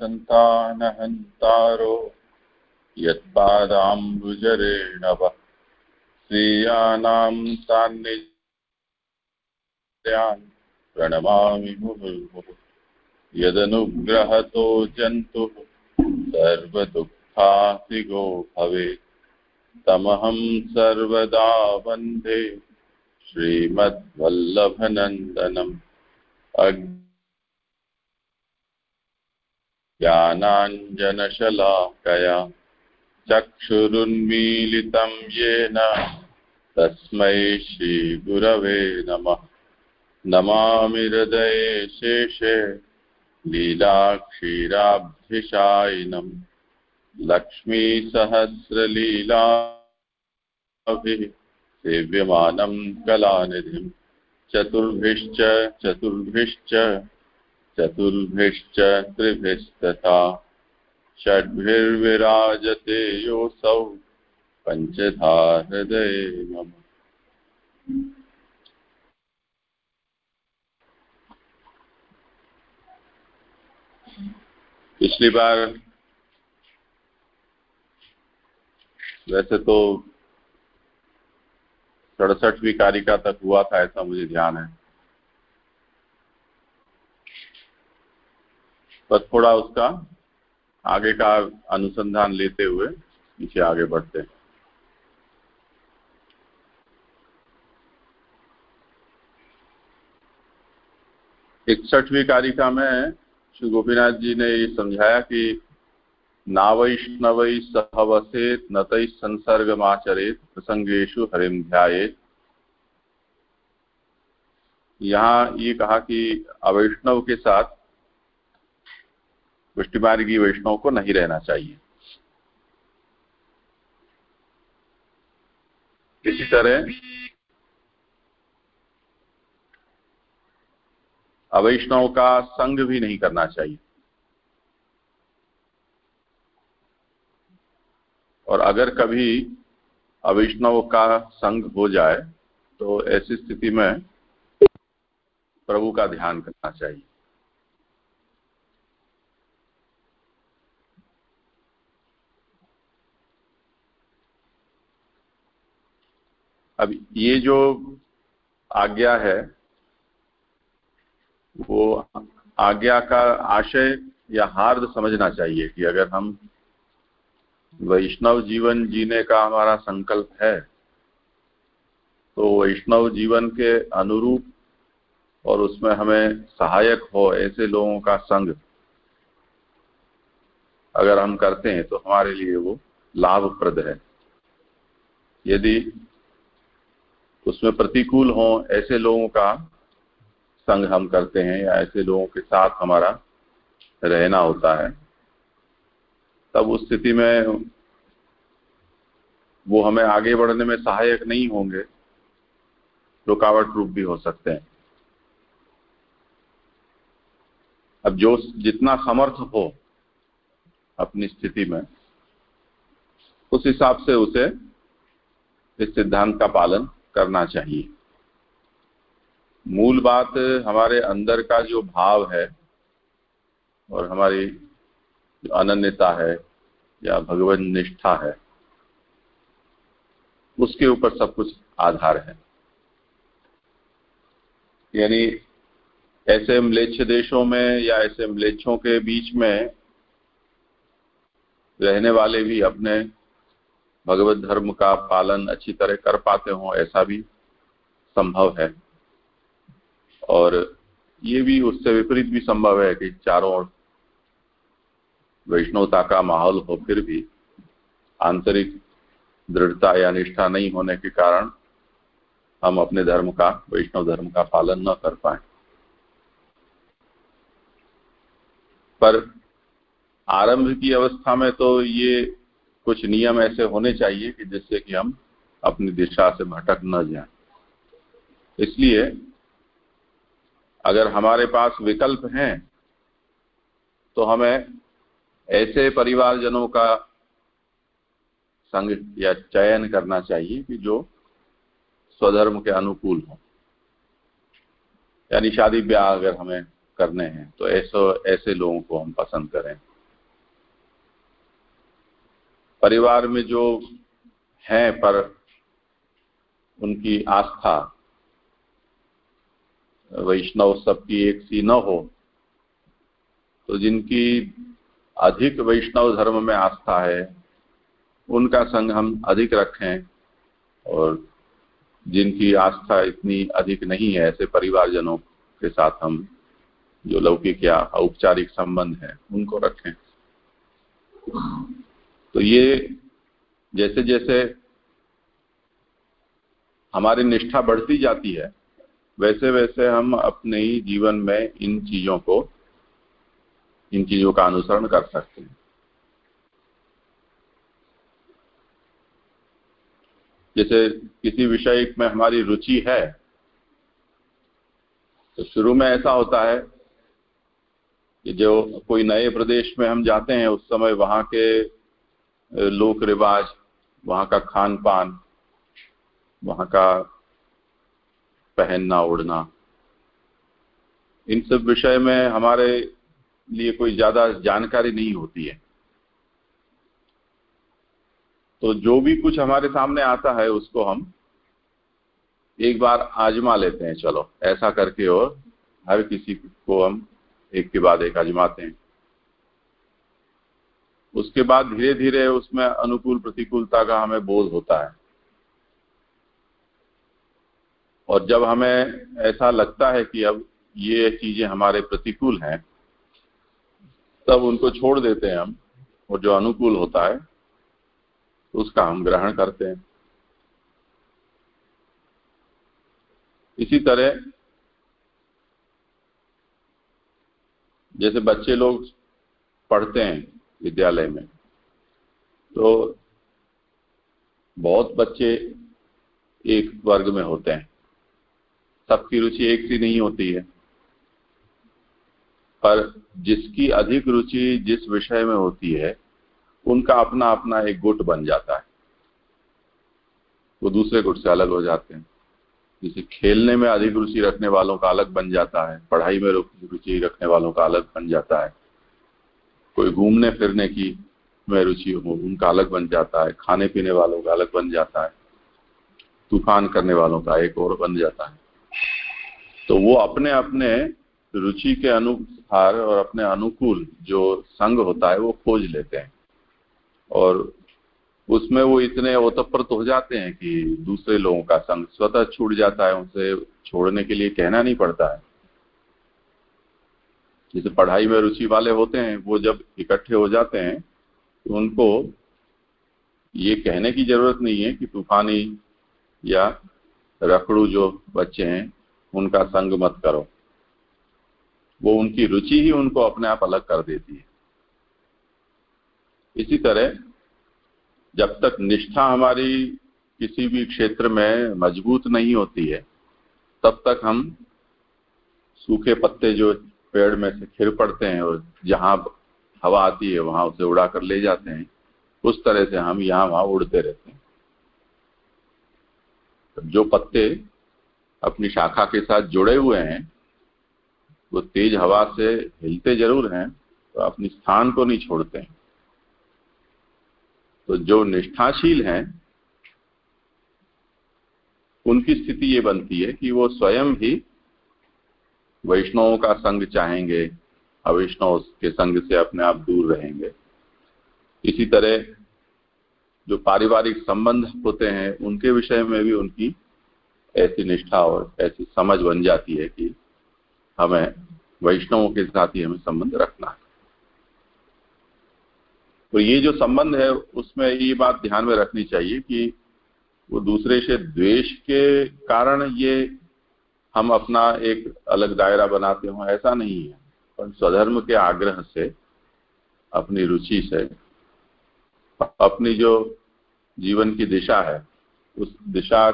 सन्तानहन्तारो यत्पादाम्बुजरेणव स्त्रियाणां सान्निध्यान् प्रणमामि मुहुर्मुहुः। यदनुग्रहतो जन्तुः सर्वदुःखातिगो भवेत्। तमहं सर्वदा वंदे। श्रीमद्वल्लभनन्दनम्। ज्ञानाञ्जनशलाकया। चक्षुरुन्मीलितं येन। तस्मै श्रीगुरवे नमः। नमामि हृदये शेषे लीलाक्षीराब्धिशायिनम् लक्ष्मीसहस्रलीलाभिः सेव्यमानं कलानिधिम् चतुर्भिश्च चतुर्भिश्च। चतुर्भिश्च त्रिभिस्तथा। षड्भिर्विराजते योऽसौ पञ्चधा हृदये मम। पिछली बार वैसे तो सड़सठवीं कारिका तक हुआ था, ऐसा मुझे ध्यान है। पर थोड़ा उसका आगे का अनुसंधान लेते हुए पीछे आगे बढ़ते हैं। इकसठवीं कारिका में श्री गोपीनाथ जी ने ये समझाया कि नावैष्णव सहवसेत नत संसर्गमाचरेत प्रसंगेशु हरिम ध्याये यहाँ ये कहा कि अवैष्णव के साथ पुष्टिमार्गी वैष्णव को नहीं रहना चाहिए। इसी तरह अवैष्णव का संग भी नहीं करना चाहिए। और अगर कभी अवैष्णव का संग हो जाए तो ऐसी स्थिति में प्रभु का ध्यान करना चाहिए। अब ये जो आज्ञा है, वो आज्ञा का आशय या हार्द समझना चाहिए कि अगर हम वैष्णव जीवन जीने का हमारा संकल्प है तो वैष्णव जीवन के अनुरूप और उसमें हमें सहायक हो ऐसे लोगों का संग अगर हम करते हैं तो हमारे लिए वो लाभप्रद है। यदि उसमें प्रतिकूल हो, ऐसे लोगों का संग हम करते हैं या ऐसे लोगों के साथ हमारा रहना होता है, तब उस स्थिति में वो हमें आगे बढ़ने में सहायक नहीं होंगे, रुकावट रूप भी हो सकते हैं। अब जो जितना समर्थ हो अपनी स्थिति में, उस हिसाब से उसे इस सिद्धांत का पालन करना चाहिए। मूल बात हमारे अंदर का जो भाव है और हमारी जो अनन्यता है या भगवान निष्ठा है, उसके ऊपर सब कुछ आधार है। यानी ऐसे म्लेच्छ देशों में या ऐसे म्लेच्छों के बीच में रहने वाले भी अपने भगवत धर्म का पालन अच्छी तरह कर पाते हों, ऐसा भी संभव है। और ये भी, उससे विपरीत भी संभव है कि चारों ओर वैष्णवता का माहौल हो, फिर भी आंतरिक दृढ़ता या निष्ठा नहीं होने के कारण हम अपने धर्म का, वैष्णव धर्म का पालन न कर पाए। पर आरंभ की अवस्था में तो ये कुछ नियम ऐसे होने चाहिए कि जिससे कि हम अपनी दिशा से भटक न जाएँ। इसलिए अगर हमारे पास विकल्प हैं तो हमें ऐसे परिवारजनों का संग या चयन करना चाहिए कि जो स्वधर्म के अनुकूल हो। यानी शादी ब्याह अगर हमें करने हैं तो ऐसे ऐसे लोगों को हम पसंद करें। परिवार में जो है पर उनकी आस्था, वैष्णव सबकी एक सी न हो तो जिनकी अधिक वैष्णव धर्म में आस्था है, उनका संग हम अधिक रखें और जिनकी आस्था इतनी अधिक नहीं है, ऐसे परिवारजनों के साथ हम जो लौकिक या औपचारिक संबंध है, उनको रखें। तो ये जैसे जैसे हमारी निष्ठा बढ़ती जाती है वैसे वैसे हम अपने ही जीवन में इन चीज़ों को, इन चीज़ों का अनुसरण कर सकते हैं। जैसे किसी विषय में हमारी रुचि है तो शुरू में ऐसा होता है कि जो कोई नए प्रदेश में हम जाते हैं, उस समय वहाँ के लोक रिवाज, वहाँ का खान पान वहाँ का पहनना, ओढ़ना। इन सब विषय में हमारे लिए कोई ज़्यादा जानकारी नहीं होती है। तो जो भी कुछ हमारे सामने आता है, उसको हम एक बार आजमा लेते हैं, चलो। ऐसा करके और हर किसी को हम एक के बाद एक आजमाते हैं। उसके बाद धीरे धीरे उसमें अनुकूल प्रतिकूलता का हमें बोध होता है। और जब हमें ऐसा लगता है कि अब ये चीज़ें हमारे प्रतिकूल हैं, तब उनको छोड़ देते हैं हम, और जो अनुकूल होता है, उसका हम ग्रहण करते हैं। इसी तरह, जैसे बच्चे लोग पढ़ते हैं विद्यालय में। तो बहुत बच्चे एक वर्ग में होते हैं। सबकी रुचि एक सी नहीं होती है। पर जिसकी अधिक रुचि जिस विषय में होती है, उनका अपना अपना एक गुट बन जाता है। वो दूसरे गुट से अलग हो जाते हैं। जैसे खेलने में अधिक रुचि रखने वालों का अलग बन जाता है। पढ़ाई में रुचि रखने वालों का अलग बन जाता है। कोई घूमने फिरने की में रुचि हो, उनका अलग बन जाता है, खाने पीने वालों का अलग बन जाता है, तूफ़ान करने वालों का एक और बन जाता है। तो वो अपने अपने रुचि के अनुसार और अपने अनुकूल जो संग होता है, वो खोज लेते हैं। और उसमें वो इतने ओतप्रोत हो जाते हैं कि दूसरे लोगों का संग स्वतः छूट जाता है, उनसे छोड़ने के लिए कहना नहीं पड़ता है। जैसे पढ़ाई में रुचि वाले होते हैं, वो जब इकट्ठे हो जाते हैं तो उनको ये कहने की ज़रूरत नहीं है कि तूफानी या रखड़ू जो बच्चे हैं, उनका संग मत करो। वो उनकी रुचि ही उनको अपने आप अलग कर देती है। इसी तरह, जब तक निष्ठा हमारी किसी भी क्षेत्र में मज़बूत नहीं होती है, तब तक हम सूखे पत्ते जो पेड़ में से खिर पड़ते हैं और जहाँ हवा आती है, वहाँ उसे उड़ा कर ले जाते हैं। उस तरह से हम यहाँ वहाँ उड़ते रहते हैं। जो पत्ते अपनी शाखा के साथ जुड़े हुए हैं, वो तेज हवा से हिलते ज़रूर हैं तो अपनी स्थान को नहीं छोड़ते हैं। तो जो निष्ठाशील हैं, उनकी स्थिति ये बनती है कि वो स्वयं ही वैष्णवों का संग चाहेंगे, अवैष्णव के संग से अपने आप दूर रहेंगे। इसी तरह जो पारिवारिक संबंध होते हैं, उनके विषय में भी उनकी ऐसी निष्ठा और ऐसी समझ बन जाती है कि हमें वैष्णवों के साथ ही हमें संबंध रखना है। तो ये जो संबंध है, उसमें ये बात ध्यान में रखनी चाहिए कि वो दूसरे से द्वेष के कारण ये हम अपना एक अलग दायरा बनाते हो, ऐसा नहीं है। पर स्वधर्म के आग्रह से, अपनी रुचि से, अपनी जो जीवन की दिशा है, उस दिशा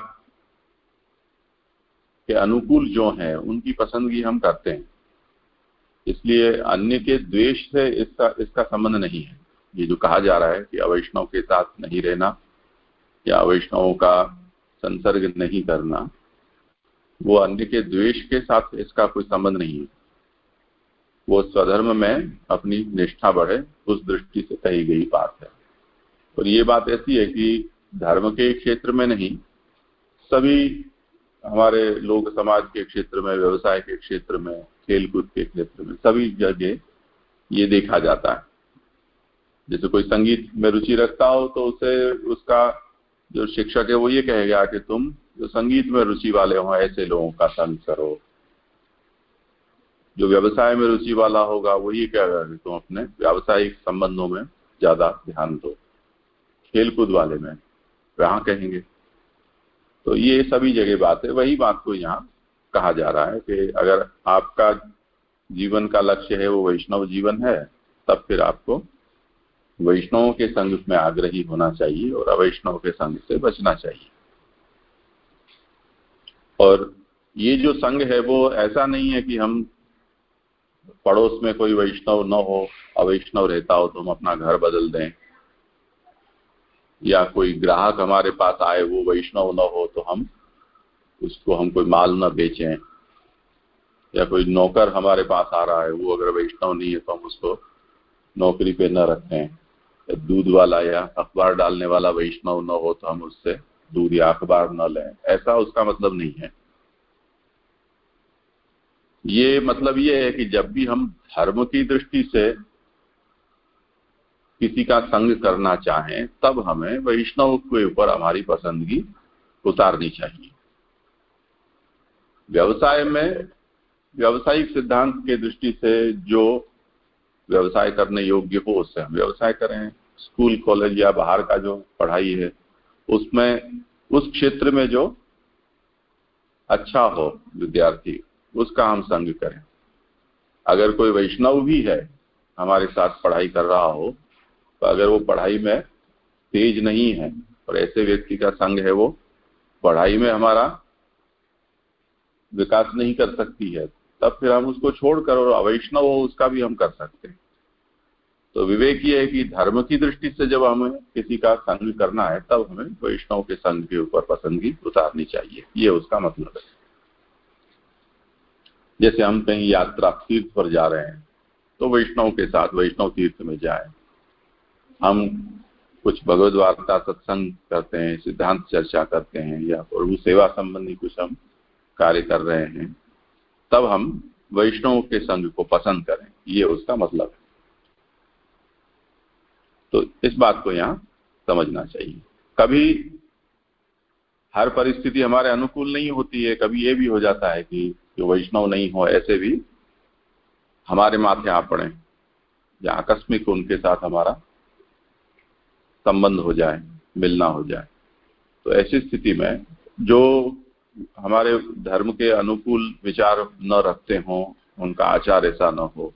के अनुकूल जो है, उनकी पसंदगी हम करते हैं। इसलिए अन्य के द्वेष से इसका इसका संबंध नहीं है। ये जो कहा जा रहा है कि अवैष्णव के साथ नहीं रहना, या अवैष्णवों का संसर्ग नहीं करना वो अन्य के द्वेष के साथ इसका कोई संबंध नहीं है। वो स्वधर्म में अपनी निष्ठा बढ़े, उस दृष्टि से कही गई बात है। और ये बात ऐसी है कि धर्म के क्षेत्र में नहीं, सभी हमारे लोग समाज के क्षेत्र में, व्यवसाय के क्षेत्र में, खेलकूद के क्षेत्र में, सभी जगह ये देखा जाता है। जैसे कोई संगीत में रुचि रखता हो तो उसे उसका जो शिक्षक है वो ये कहेगा कि तुम जो संगीत में रुचि वाले हों, ऐसे लोगों का संग करो। जो व्यवसाय में रुचि वाला होगा, वही ये कहेगा कि तुम अपने व्यावसायिक संबंधों में ज़्यादा ध्यान दो। खेलकूद वाले में वहाँ कहेंगे। तो ये सभी जगह बात है। वही बात को यहाँ कहा जा रहा है कि अगर आपका जीवन का लक्ष्य है, वो वैष्णव जीवन है, तब फिर आपको वैष्णवों के संग में आग्रही होना चाहिए और अवैष्णव के संग से बचना चाहिए। और ये जो संघ है, वो ऐसा नहीं है कि हम पड़ोस में कोई वैष्णव न हो, अवैष्णव रहता हो तो हम अपना घर बदल दें। या कोई ग्राहक हमारे पास आए, वो वैष्णव न हो तो हम उसको हम कोई माल न बेचें। या कोई नौकर हमारे पास आ रहा है, वो अगर वैष्णव नहीं है तो हम उसको नौकरी पे न रखें। दूध वाला या अखबार डालने वाला वैष्णव न हो तो हम उससे दूध या अखबार न लें। ऐसा उसका मतलब नहीं है। ये मतलब ये है कि जब भी हम धर्म की दृष्टि से किसी का संग करना चाहें, तब हमें वैष्णव के ऊपर हमारी पसंदगी उतारनी चाहिए। व्यवसाय में व्यवसायिक सिद्धांत के दृष्टि से जो व्यवसाय करने योग्य हो, उससे हम व्यवसाय करें। स्कूल, कॉलेज या बाहर का जो पढ़ाई है उसमें, उस क्षेत्र में जो अच्छा हो, विद्यार्थी, उसका हम संग करें। अगर कोई वैष्णव भी है, हमारे साथ पढ़ाई कर रहा हो तो अगर वो पढ़ाई में तेज नहीं है, और ऐसे व्यक्ति का संग है वो, पढ़ाई में हमारा विकास नहीं कर सकती है, तब फिर हम उसको छोड़कर और अवैष्णव हो, उसका भी हम कर सकते हैं। तो विवेक ये है कि धर्म की दृष्टि से जब हमें किसी का संग करना है, तब हमें वैष्णव के संग के ऊपर पसंदगी उतारनी चाहिए। ये उसका मतलब है। जैसे हम कहीं यात्रा तीर्थ पर जा रहे हैं तो वैष्णव के साथ, वैष्णव तीर्थ में जाए। हम कुछ भगवत वार्ता सत्संग करते हैं, सिद्धांत चर्चा करते हैं, या प्रभु सेवा संबंधी कुछ हम कार्य कर रहे हैं, तब हम वैष्णव के संग को पसंद करें। ये उसका मतलब है। तो इस बात को यहाँ समझना चाहिए। कभी हर परिस्थिति हमारे अनुकूल नहीं होती है, कभी ये भी हो जाता है कि जो वैष्णव नहीं हो, ऐसे भी हमारे माथे आ पड़े, या आकस्मिक उनके साथ हमारा संबंध हो जाए, मिलना हो जाए। तो ऐसी स्थिति में जो हमारे धर्म के अनुकूल विचार न रखते हों, उनका आचार ऐसा न हो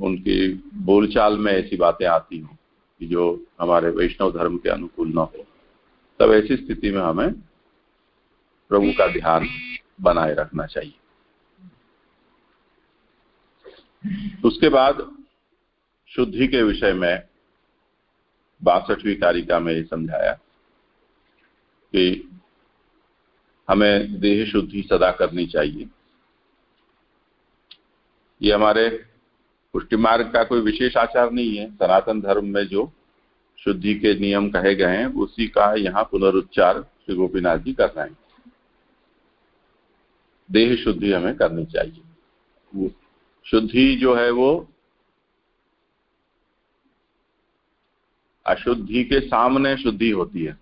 उनकी बोलचाल में ऐसी बातें आती हों कि जो हमारे वैष्णव धर्म के अनुकूल न हो। तब ऐसी स्थिति में हमें प्रभु का ध्यान बनाए रखना चाहिए। उसके बाद शुद्धि के विषय में बासठवीं कारिका में समझाया कि हमें देह शुद्धि सदा करनी चाहिए। ये हमारे पुष्टि मार्ग का कोई विशेष आचार नहीं है। सनातन धर्म में जो शुद्धि के नियम कहे गए हैं, उसी का यहाँ पुनरुच्चार श्री गोपीनाथ जी कर रहे हैं। देह शुद्धि हमें करनी चाहिए। शुद्धि जो है वो अशुद्धि के सामने शुद्धि होती है।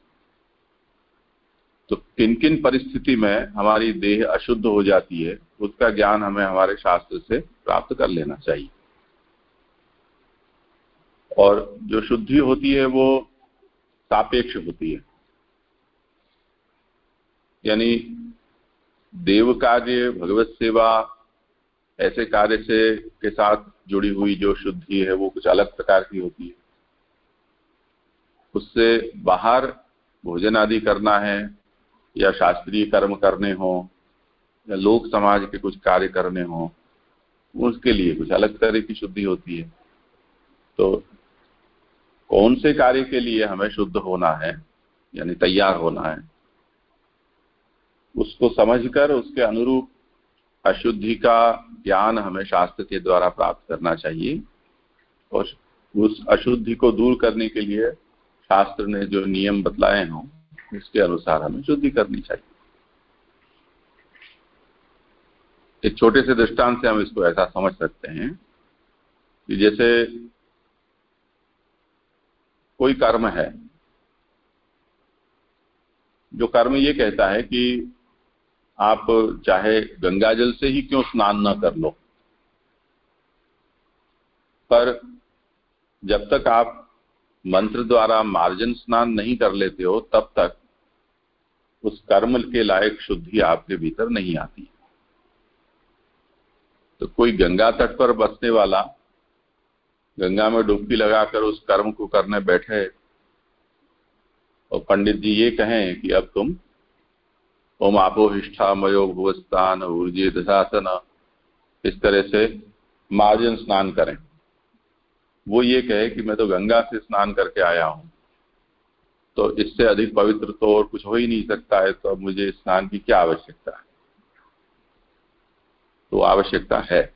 तो किन किन परिस्थिति में हमारी देह अशुद्ध हो जाती है उसका ज्ञान हमें हमारे शास्त्र से प्राप्त कर लेना चाहिए। और जो शुद्धि होती है वो सापेक्ष होती है। यानी देव कार्य, भगवत सेवा, ऐसे कार्य से के साथ जुड़ी हुई जो शुद्धि है वो कुछ अलग प्रकार की होती है। उससे बाहर भोजन आदि करना है या शास्त्रीय कर्म करने हो या लोक समाज के कुछ कार्य करने हो, उसके लिए कुछ अलग तरह की शुद्धि होती है। तो कौन से कार्य के लिए हमें शुद्ध होना है, यानी तैयार होना है? उसको समझकर, उसके अनुरूप अशुद्धि का ज्ञान हमें शास्त्र के द्वारा प्राप्त करना चाहिए। और उस अशुद्धि को दूर करने के लिए शास्त्र ने जो नियम बतलाए हों, उसके अनुसार हमें शुद्धि करनी चाहिए। एक छोटे से दृष्टांत से हम इसको ऐसा समझ सकते हैं कि जैसे कोई कर्म है। जो कर्म ये कहता है कि आप चाहे गंगाजल से ही क्यों स्नान न कर लो, पर जब तक आप मंत्र द्वारा मार्जन स्नान नहीं कर लेते हो, तब तक उस कर्म के लायक शुद्धि आपके भीतर नहीं आती। तो कोई गंगा तट पर बसने वाला गंगा में डुबकी लगाकर उस कर्म को करने बैठे। और पंडित जी ये कहें कि अब तुम ओम आपोहिष्ठा मयो भुवस्थान ऊर्जे दशासन इस तरह से मार्जन स्नान करें। वो ये कहे कि मैं तो गंगा से स्नान करके आया हूँ। तो इससे अधिक पवित्र तो और कुछ हो ही नहीं सकता है तो अब मुझे स्नान की क्या आवश्यकता है? तो आवश्यकता है।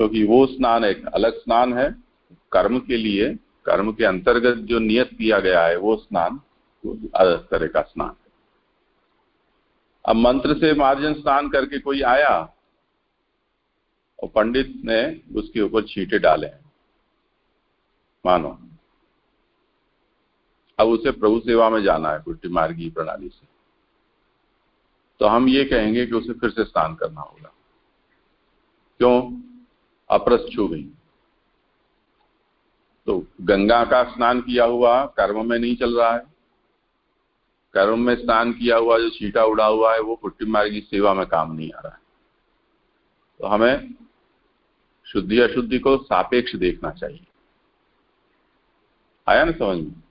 क्योंकि वो स्नान एक अलग स्नान है। कर्म के लिए, कर्म के अंतर्गत जो नियत किया गया है, वो स्नान अलग तरह का स्नान है। अब मंत्र से मार्जन स्नान करके कोई आया, और पंडित ने उसके ऊपर छींटे डाले। मानो। अब उसे प्रभु सेवा में जाना है पुष्टि मार्गी प्रणाली से। तो हम ये कहेंगे कि उसे फिर से स्नान करना होगा। क्यों? अपरस छू गई। तो गंगा का स्नान किया हुआ कर्म में नहीं चल रहा है। कर्म में स्नान किया हुआ जो छीटा उड़ा हुआ है, वो पुट्टी की सेवा में काम नहीं आ रहा है। तो हमें शुद्धि अशुद्धि को सापेक्ष देखना चाहिए। आया ना समझ में?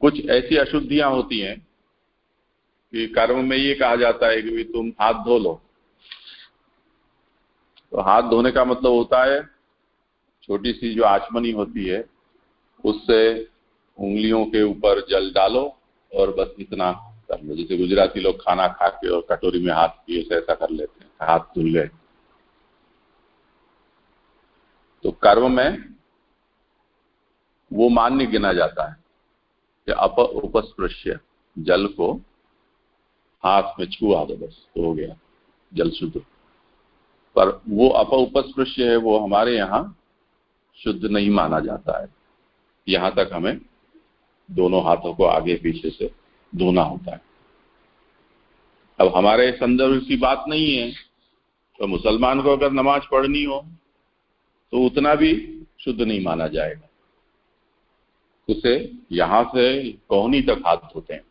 कुछ ऐसी अशुद्धियाँ होती हैं कि कर्म में ये कहा जाता है कि तुम हाथ धो लो। तो हाथ धोने का मतलब होता है, छोटी सी जो आचमनी होती है, उससे उंगलियों के ऊपर जल डालो और बस इतना कर लो। जैसे गुजराती लोग खाना खा के और कटोरी में हाथ पिए से ऐसा कर लेते हैं, हाथ धुल गए। तो कर्म में वो मान्य गिना जाता है कि अप उपस्पृश्य, जल को हाथ में छुआ दो बस तो हो गया, जल शुद्ध। पर वो अप उपस्पृश्य है, वो हमारे यहाँ शुद्ध नहीं माना जाता है। यहाँ तक हमें दोनों हाथों को आगे पीछे से धोना होता है। अब हमारे संदर्भ की बात नहीं है तो मुसलमान को अगर नमाज़ पढ़नी हो तो उतना भी शुद्ध नहीं माना जाएगा। उसे यहाँ से कोहनी तक हाथ धोते हैं।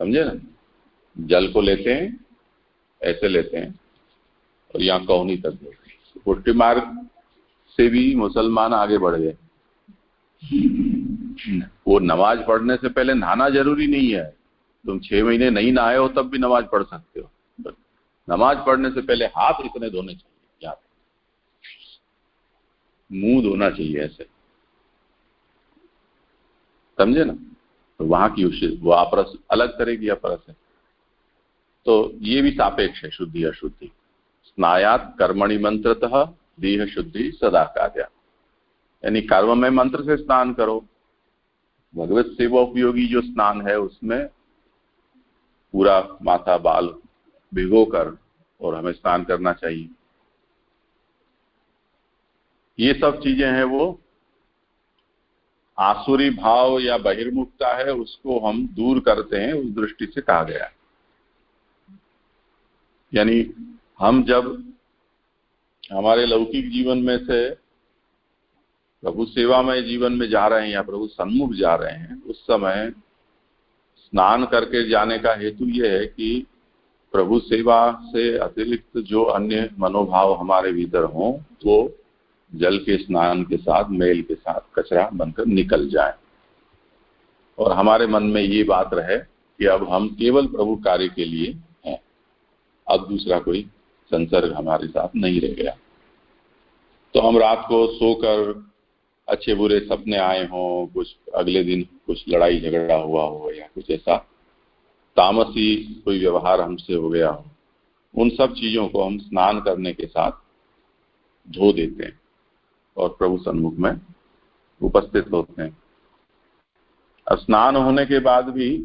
समझे ना? जल को लेते हैं ऐसे लेते हैं और यहाँ कौनी तक पुट्टी मार्ग से भी मुसलमान आगे बढ़ गए। वो नमाज़ पढ़ने से पहले नहाना ज़रूरी नहीं है। तुम छह महीने नहीं नहाए हो, तब भी नमाज़ पढ़ सकते हो। नमाज़ पढ़ने से पहले हाथ इतने धोने चाहिए याद मुँह धोना चाहिए ऐसे। समझे ना? तो वहाँ की वो अपरस अलग तरह की अपरस है। तो ये भी सापेक्ष है, शुद्धि अशुद्धि। स्नायात कर्मणि मंत्रतः, देह शुद्धि सदा कार्य यानी कर्म में मंत्र से स्नान करो। भगवत सेवा उपयोगी जो स्नान है, उसमें पूरा माथा बाल भिगो कर और हमें स्नान करना चाहिए। ये सब चीज़ें हैं वो। आसुरी भाव या बहिर्मुखता है, उसको हम दूर करते हैं, उस दृष्टि से कहा गया है। यानी हम जब हमारे लौकिक जीवन में से प्रभु सेवा में जीवन में जा रहे हैं या प्रभु सन्मुख जा रहे हैं, उस समय स्नान करके जाने का हेतु यह है कि प्रभु सेवा से अतिरिक्त जो अन्य मनोभाव हमारे भीतर हों, वो जल के स्नान के साथ, मेल के साथ, कचरा बनकर निकल जाए। और हमारे मन में ये बात रहे कि अब हम केवल प्रभु कार्य के लिए अब दूसरा कोई संसर्ग हमारे साथ नहीं रह गया। तो हम रात को सोकर अच्छे बुरे सपने आए हों, कुछ अगले दिन कुछ लड़ाई झगड़ा हुआ हो या कुछ ऐसा तामसी कोई व्यवहार हमसे हो गया हो, उन सब चीज़ों को हम स्नान करने के साथ धो देते हैं और प्रभु सन्मुख में उपस्थित होते हैं। स्नान होने के बाद भी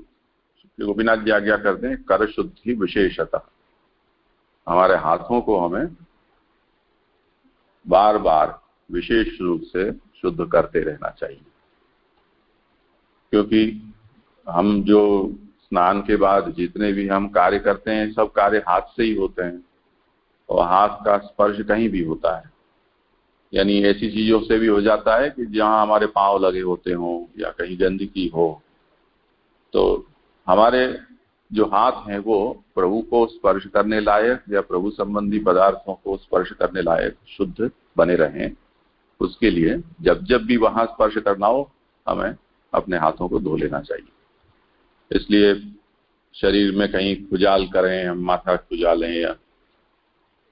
गोपीनाथ जी आज्ञा करते हैं, कर शुद्धि विशेषता। हमारे हाथों को हमें बार बार विशेष रूप से शुद्ध करते रहना चाहिए। क्योंकि हम जो स्नान के बाद जितने भी हम कार्य करते हैं, सब कार्य हाथ से ही होते हैं और हाथ का स्पर्श कहीं भी होता है। यानी ऐसी चीज़ों से भी हो जाता है कि जहाँ हमारे पाँव लगे होते हों या कहीं गंदगी हो। तो हमारे जो हाथ हैं वो प्रभु को स्पर्श करने लायक या प्रभु संबंधी पदार्थों को स्पर्श करने लायक, शुद्ध बने रहें। उसके लिए जब जब भी वहाँ स्पर्श करना हो, हमें अपने हाथों को धो लेना चाहिए। इसलिए शरीर में कहीं खुजाल करें, हम माथा खुजा लें या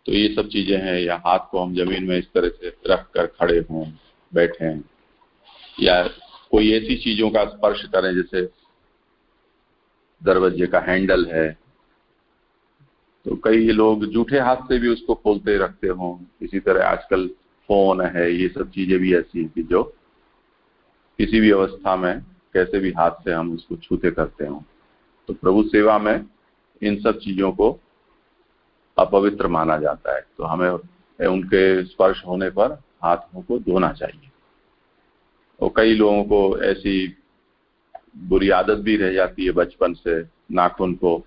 तो ये सब चीज़ें हैं, या हाथ को हम ज़मीन में इस तरह से रख कर खड़े हों, बैठे, या कोई ऐसी चीज़ों का स्पर्श करें, जैसे दरवाजे का हैंडल है। तो कई लोग जूठे हाथ से भी उसको खोलते रखते हों। इसी तरह आजकल फ़ोन है, ये सब चीज़ें भी ऐसी कि जो किसी भी अवस्था में कैसे भी हाथ से हम उसको छूते करते हो। तो प्रभु सेवा में इन सब चीज़ों को अपवित्र माना जाता है। तो हमें उनके स्पर्श होने पर हाथों को धोना चाहिए। और कई लोगों को ऐसी बुरी आदत भी रह जाती है बचपन से, नाखून को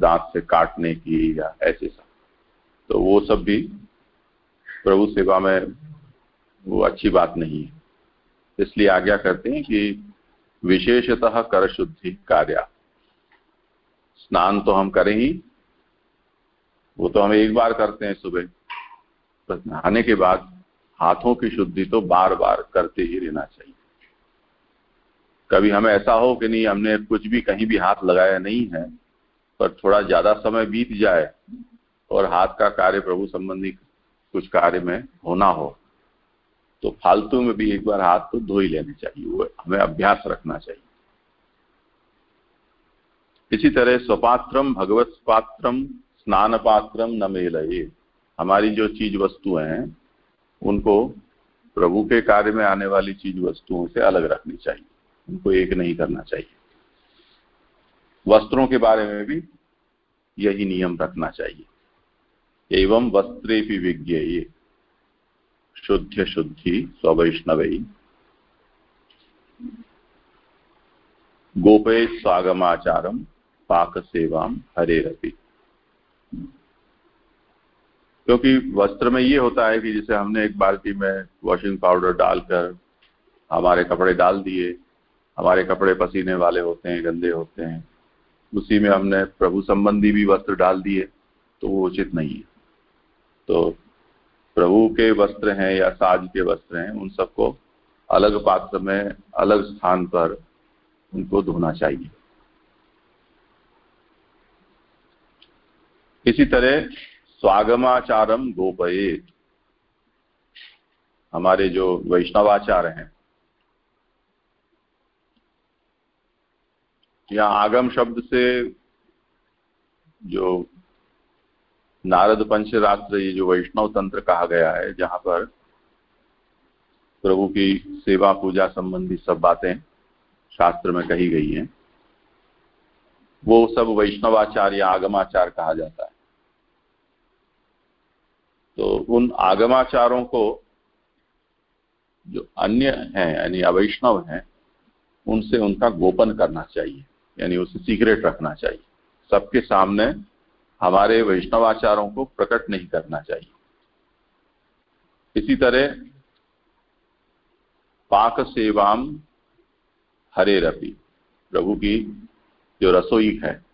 दांत से काटने की या ऐसे सब। तो वो सब भी प्रभु सेवा में वो अच्छी बात नहीं है। इसलिए आज्ञा करते हैं कि विशेषतः कर शुद्धि कार्य। स्नान तो हम करें ही, वो तो हम एक बार करते हैं सुबह। बस नहाने के बाद हाथों की शुद्धि तो बार बार करते ही रहना चाहिए। कभी हमें ऐसा हो कि नहीं, हमने कुछ भी कहीं भी हाथ लगाया नहीं है, पर थोड़ा ज़्यादा समय बीत जाए और हाथ का कार्य प्रभु संबंधी कुछ कार्य में होना हो तो फालतू में भी एक बार हाथ तो धो ही लेने चाहिए। वो हमें अभ्यास रखना चाहिए। इसी तरह स्वपात्रम, भगवत पात्रम स्नान पात्रम न हमारी जो चीज़ वस्तुएँ हैं, उनको प्रभु के कार्य में आने वाली चीज़ वस्तुओं से अलग रखनी चाहिए। उनको एक नहीं करना चाहिए। वस्त्रों के बारे में भी यही नियम रखना चाहिए। एवं वस्त्रे भी विज्ञ शुद्ध शुद्धि स्वैष्णव गोपे स्वागमाचारम पाक सेवा हरे रपी क्योंकि वस्त्र में ये होता है कि जैसे हमने एक बाल्टी में वॉशिंग पाउडर डालकर हमारे कपड़े डाल दिए हमारे कपड़े पसीने वाले होते हैं, गंदे होते हैं। उसी में हमने प्रभु संबंधी भी वस्त्र डाल दिए तो वो उचित नहीं है। तो प्रभु के वस्त्र हैं या साज के वस्त्र हैं, उन सबको अलग पात्र में, अलग स्थान पर उनको धोना चाहिए। इसी तरह स्वागमाचारम गोपये। हमारे जो वैष्णवाचार हैं या आगम शब्द से जो नारद पंचरात्र, ये जो वैष्णव तंत्र कहा गया है, जहाँ पर प्रभु की सेवा, पूजा संबंधी सब बातें शास्त्र में कही गई हैं, वो सब वैष्णवाचार या आगमाचार कहा जाता है। तो उन आगमाचारों को जो अन्य हैं, यानी अवैष्णव हैं, उनसे उनका गोपन करना चाहिए। यानी उसे सीक्रेट रखना चाहिए। सबके सामने हमारे वैष्णवाचारों को प्रकट नहीं करना चाहिए। इसी तरह पाक सेवाम हरे रपी। प्रभु की जो रसोई है,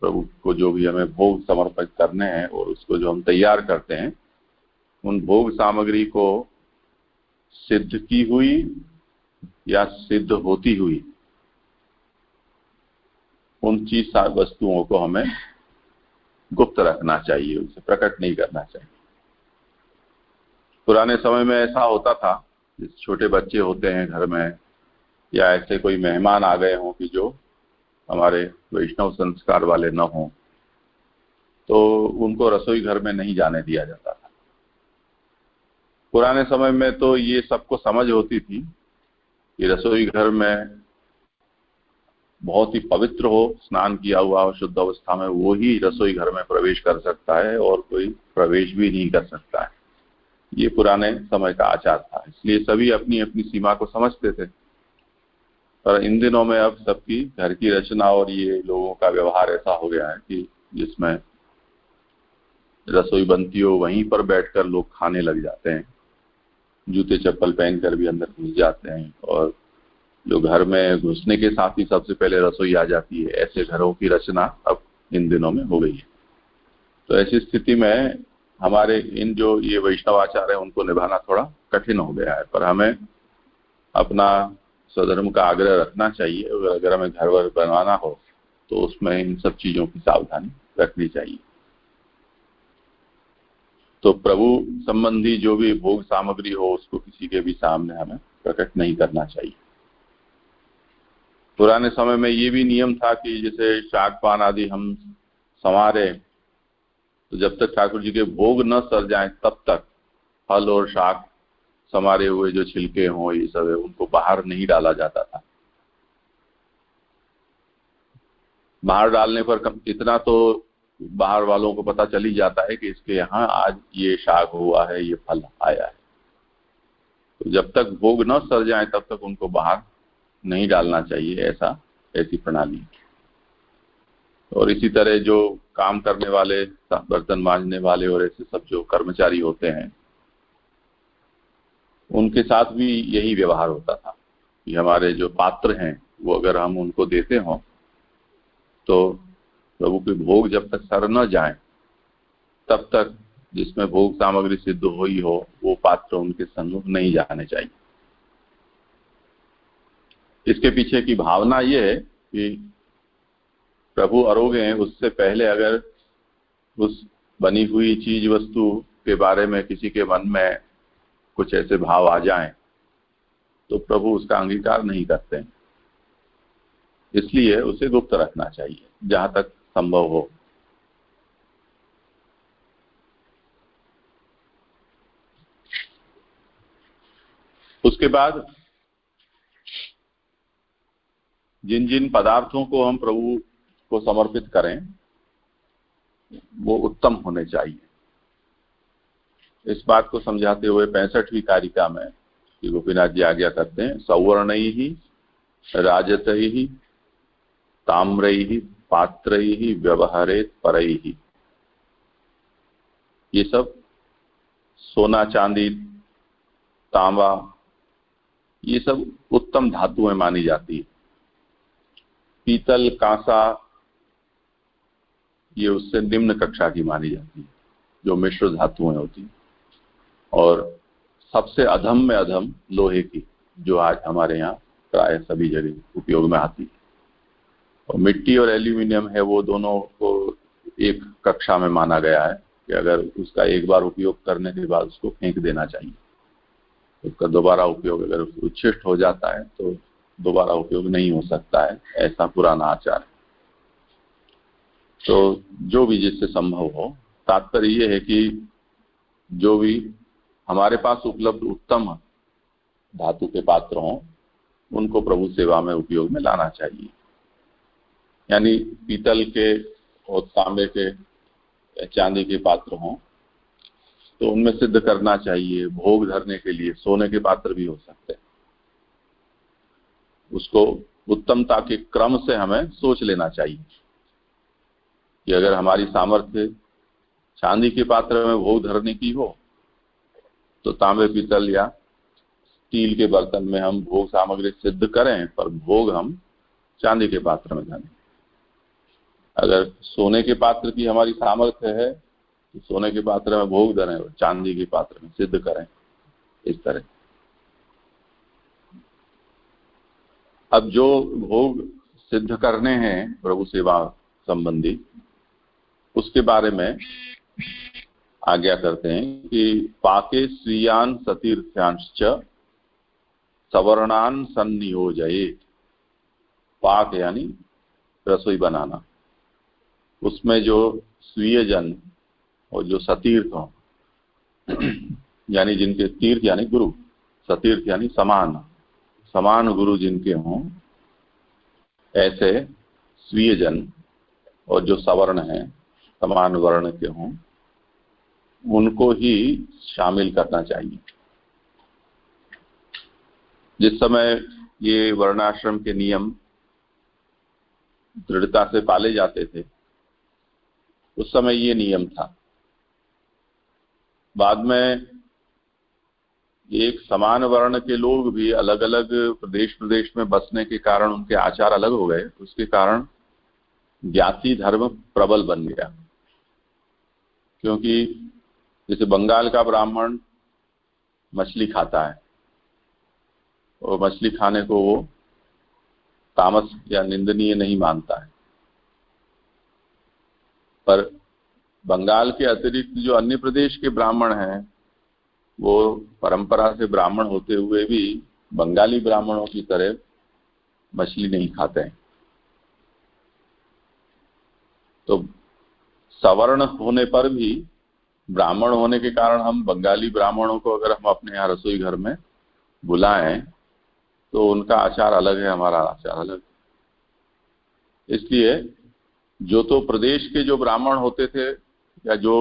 प्रभु को जो भी हमें भोग समर्पित करने हैं और उसको जो हम तैयार करते हैं, उन भोग सामग्री को सिद्ध की हुई या सिद्ध होती हुई उन चीज़ वस्तुओं को हमें गुप्त रखना चाहिए, उसे प्रकट नहीं करना चाहिए। पुराने समय में ऐसा होता था छोटे बच्चे होते हैं घर में, या ऐसे कोई मेहमान आ गए हों कि जो हमारे वैष्णव संस्कार वाले न हों तो उनको रसोई घर में नहीं जाने दिया जाता था। पुराने समय में तो ये सबको समझ होती थी कि रसोई घर में बहुत ही पवित्र हो, स्नान किया हुआ शुद्ध अवस्था में, वो ही रसोई घर में प्रवेश कर सकता है और कोई प्रवेश भी नहीं कर सकता है। ये पुराने समय का आचार था, इसलिए सभी अपनी अपनी सीमा को समझते थे। पर इन दिनों में अब सबकी घर की रचना और ये लोगों का व्यवहार ऐसा हो गया है कि जिसमें रसोई बनती हो, वहीं पर बैठकर लोग खाने लग जाते हैं। जूते, चप्पल पहनकर भी अंदर घुस जाते हैं और जो घर में घुसने के साथ ही सबसे पहले रसोई आ जाती है, ऐसे घरों की रचना अब इन दिनों में हो गई है। तो ऐसी स्थिति में हमारे इन जो ये वैष्णवाचार है, उनको निभाना थोड़ा कठिन हो गया है, पर हमें अपना स्वधर्म का आग्रह रखना चाहिए। अगर हमें घर वर बनवाना हो तो उसमें इन सब चीज़ों की सावधानी रखनी चाहिए। तो प्रभु संबंधी जो भी भोग सामग्री हो, उसको किसी के भी सामने हमें प्रकट नहीं करना चाहिए। पुराने समय में ये भी नियम था कि जैसे शाक पान आदि हम संवारे तो जब तक ठाकुर जी के भोग न सर जाए, तब तक फल और शाक समारे हुए जो छिलके हों, ये सब है, उनको बाहर नहीं डाला जाता था। बाहर डालने पर कम, इतना तो बाहर वालों को पता चल ही जाता है कि इसके यहाँ आज ये शाक हुआ है, ये फल आया है। तो जब तक भोग न सर जाए, तब तक उनको बाहर नहीं डालना चाहिए ऐसा, ऐसी प्रणाली। और इसी तरह जो काम करने वाले, बर्तन मांजने वाले और ऐसे सब जो कर्मचारी होते हैं, उनके साथ भी यही व्यवहार होता था कि हमारे जो पात्र हैं, वो अगर हम उनको देते हों तो प्रभु के भोग जब तक सर न जाए, तब तक जिसमें भोग सामग्री सिद्ध हुई हो, वो पात्र उनके सम्मुख नहीं जाने चाहिए। इसके पीछे की भावना ये है कि प्रभु अरोगे हैं, उससे पहले अगर उस बनी हुई चीज़ वस्तु के बारे में किसी के मन में कुछ ऐसे भाव आ जाएँ तो प्रभु उसका अंगीकार नहीं करते हैं। इसलिए उसे गुप्त रखना चाहिए, जहाँ तक संभव हो। उसके बाद जिन जिन पदार्थों को हम प्रभु को समर्पित करें, वो उत्तम होने चाहिए। इस बात को समझाते हुए पैंसठवीं कारिका में गोपीनाथ जी आज्ञा करते हैं, सवर्ण ही राजत ही ताम्र ही पात्र ही व्यवहारित, पर। ही ये सब सोना, चांदी, तांबा, ये सब उत्तम धातुएँ मानी जाती है। पीतल, कांसा, ये उससे निम्न कक्षा की मानी जाती है, जो मिश्र धातुएँ होती और सबसे अधम में अधम लोहे की, जो आज हमारे यहाँ प्राय सभी जगह उपयोग में आती है। और मिट्टी और एल्यूमिनियम है, वो दोनों को एक कक्षा में माना गया है कि अगर उसका एक बार उपयोग करने के बाद उसको फेंक देना चाहिए, उसका दोबारा उपयोग अगर उच्छिष्ट हो जाता है तो दोबारा उपयोग नहीं हो सकता है, ऐसा पुराना आचार है। तो जो भी जिससे संभव हो, तात्पर्य ये है कि जो भी हमारे पास उपलब्ध उत्तम धातु के पात्र हों, उनको प्रभु सेवा में उपयोग में लाना चाहिए। यानी पीतल के और तांबे के, चांदी के पात्र हों तो उनमें सिद्ध करना चाहिए, भोग धरने के लिए सोने के पात्र भी हो सकते हैं। उसको उत्तमता के क्रम से हमें सोच लेना चाहिए कि अगर हमारी सामर्थ्य चांदी के पात्र में भोग धरने की हो तो तांबे पीतल या स्टील के बर्तन में हम भोग सामग्री सिद्ध करें, पर भोग हम चांदी के पात्र में जाने। अगर सोने के पात्र की हमारी सामर्थ्य है तो सोने के पात्र में भोग धरें और चांदी के पात्र में सिद्ध करें। इस तरह। अब जो भोग सिद्ध करने हैं प्रभु सेवा संबंधी, उसके बारे में आज्ञा करते हैं कि पाके स्वीयान सतीर्थ्यांश सवर्णान सन्नियोजये पाक यानी रसोई बनाना। उसमें जो स्वीय जन और जो सतीर्थ हो, यानी जिनके तीर्थ यानी गुरु, सतीर्थ यानी समान। समान गुरु जिनके हों, ऐसे स्वीय जन और जो सवर्ण हैं, समान वर्ण के हों, उनको ही शामिल करना चाहिए। जिस समय ये वर्णाश्रम के नियम दृढ़ता से पाले जाते थे, उस समय ये नियम था। बाद में एक समान वर्ण के लोग भी अलग अलग प्रदेश प्रदेश में बसने के कारण उनके आचार अलग हो गए। उसके कारण ज्ञाति धर्म प्रबल बन गया। क्योंकि जैसे बंगाल का ब्राह्मण मछली खाता है, और मछली खाने को वो तामस या निंदनीय नहीं मानता है। पर बंगाल के अतिरिक्त जो अन्य प्रदेश के ब्राह्मण हैं वो परंपरा से ब्राह्मण होते हुए भी बंगाली ब्राह्मणों की तरह मछली नहीं खाते हैं। तो सवर्ण होने पर भी, ब्राह्मण होने के कारण हम बंगाली ब्राह्मणों को अगर हम अपने यहाँ रसोई घर में बुलाएँ तो उनका आचार अलग है, हमारा आचार अलग इसलिए जो तो प्रदेश के जो ब्राह्मण होते थे या जो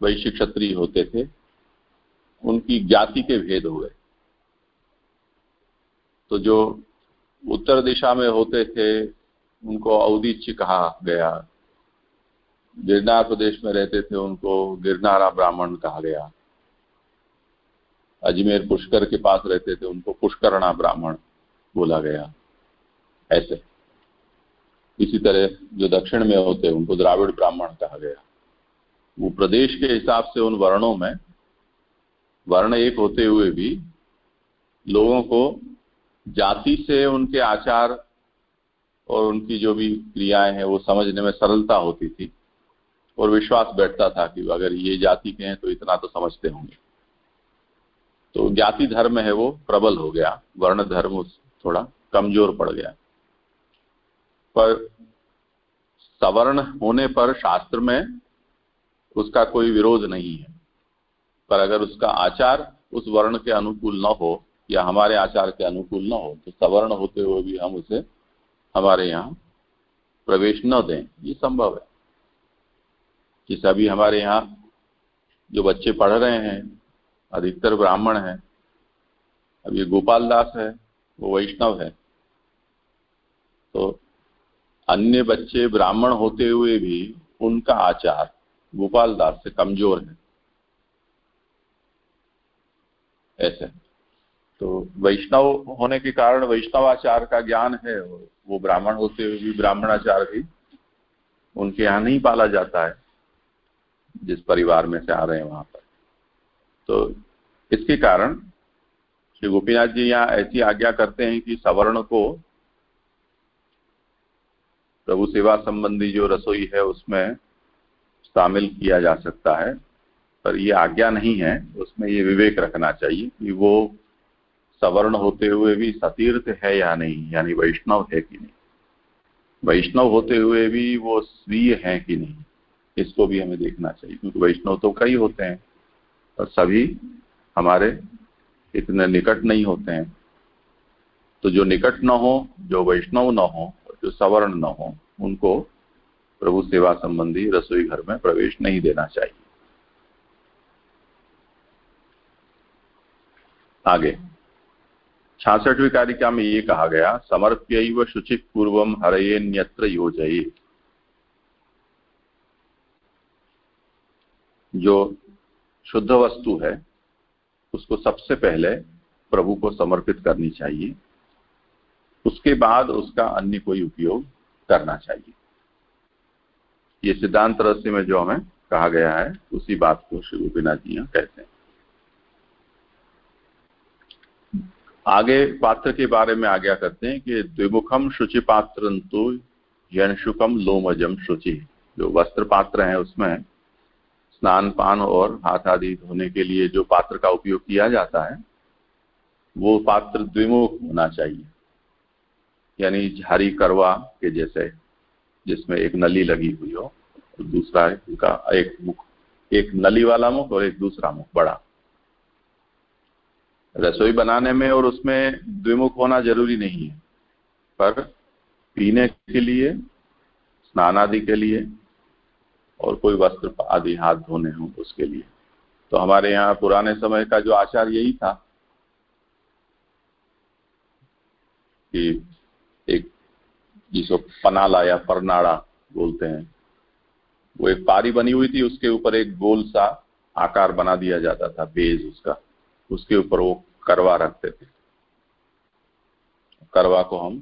वैश्य क्षत्रिय होते थे उनकी जाति के भेद हुए। तो जो उत्तर दिशा में होते थे, उनको औदिच्य कहा गया। गिरनार प्रदेश में रहते थे, उनको गिरनारा ब्राह्मण कहा गया। अजमेर पुष्कर के पास रहते थे, उनको पुष्करणा ब्राह्मण बोला गया। ऐसे। इसी तरह जो दक्षिण में होते, उनको द्राविड़ ब्राह्मण कहा गया। वो प्रदेश के हिसाब से उन वर्णों में वर्ण एक होते हुए भी लोगों को जाति से उनके आचार और उनकी जो भी क्रियाएँ हैं वो समझने में सरलता होती थी और विश्वास बैठता था कि अगर ये जाति के हैं तो इतना तो समझते होंगे। तो जाति धर्म है वो प्रबल हो गया, वर्ण धर्म थोड़ा कमज़ोर पड़ गया। पर सवर्ण होने पर शास्त्र में उसका कोई विरोध नहीं है। पर अगर उसका आचार उस वर्ण के अनुकूल न हो या हमारे आचार के अनुकूल न हो तो सवर्ण होते हुए भी हम उसे हमारे यहाँ प्रवेश न दें। ये संभव है कि सभी हमारे यहाँ जो बच्चे पढ़ रहे हैं, अधिकतर ब्राह्मण हैं, अब ये गोपाल दास है, वो वैष्णव है तो अन्य बच्चे ब्राह्मण होते हुए भी उनका आचार गोपाल दास से कमज़ोर है। ऐसे। तो वैष्णव होने के कारण वैष्णवाचार का ज्ञान है, वो ब्राह्मण होते हुए भी ब्राह्मणाचार भी उनके यहाँ नहीं पाला जाता है, जिस परिवार में से आ रहे हैं वहाँ पर। तो इसके कारण श्री गोपीनाथ जी यहाँ ऐसी आज्ञा करते हैं कि सवर्ण को प्रभु सेवा संबंधी जो रसोई है उसमें शामिल किया जा सकता है। पर ये आज्ञा नहीं है, उसमें ये विवेक रखना चाहिए कि वो सवर्ण होते हुए भी सतीर्थ है या नहीं, यानी वैष्णव है कि नहीं। वैष्णव होते हुए भी वो स्वीय है कि नहीं, इसको भी हमें देखना चाहिए, क्योंकि वैष्णव तो कई होते हैं, और सभी हमारे इतने निकट नहीं होते हैं। तो जो निकट न हो, जो वैष्णव न हो जो सवर्ण न हो, उनको प्रभु सेवा संबंधी रसोई घर में प्रवेश नहीं देना चाहिए। आगे। छियासठवीं कारिका में ये कहा गया समर्प्य शुचिक पूर्वम हरये न्यत्र योजये। जो शुद्ध वस्तु है, उसको सबसे पहले प्रभु को समर्पित करनी चाहिए। उसके बाद उसका अन्य कोई उपयोग करना चाहिए। ये सिद्धांत रहस्य में जो हमें कहा गया है, उसी बात को श्री गोपीनाथ जी कहते हैं। आगे पात्र के बारे में आज्ञा करते हैं कि द्विमुखम शुचि पात्र यंशुकम लोमजम शुचि। जो वस्त्र पात्र है उसमें स्नान, पान और हाथ आदि धोने के लिए जो पात्र का उपयोग किया जाता है, वो पात्र द्विमुख होना चाहिए। यानी झारी करवा के जैसे, जिसमें एक नली लगी हुई हो तो दूसरा का एक मुख, एक नली वाला मुख और एक दूसरा मुख, बड़ा। रसोई बनाने में और उसमें द्विमुख होना ज़रूरी नहीं है। पर पीने के लिए, स्नान आदि के लिए और कोई वस्त्र आदि, हाथ धोने हो उसके लिए। तो हमारे यहाँ पुराने समय का जो आचार यही था कि एक जिसको पनाला या परनाड़ा बोलते हैं, वो एक पारी बनी हुई थी, उसके ऊपर एक गोल सा आकार बना दिया जाता था, बेज उसका। उसके ऊपर वो करवा रखते थे। करवा को हम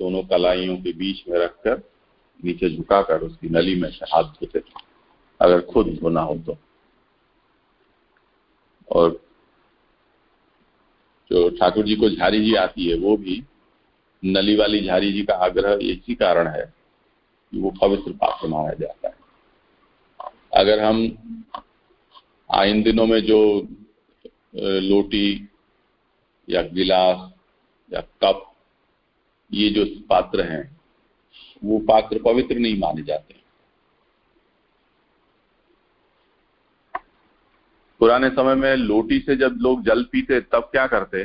दोनों कलाइयों के बीच में रखकर नीचे झुकाकर उसकी नली में से हाथ धोते थे, अगर खुद धोना हो तो। और जो ठाकुर जी को झारी जी आती है, वो भी नली वाली झारी जी का आग्रह इसी कारण है कि वो पवित्र पात्र माना जाता है। अगर हम आइन दिनों में जो लोटी या गिलास या कप, ये जो पात्र हैं, वो पात्र पवित्र नहीं माने जाते पुराने समय में लोटी से जब लोग जल पीते, तब क्या करते?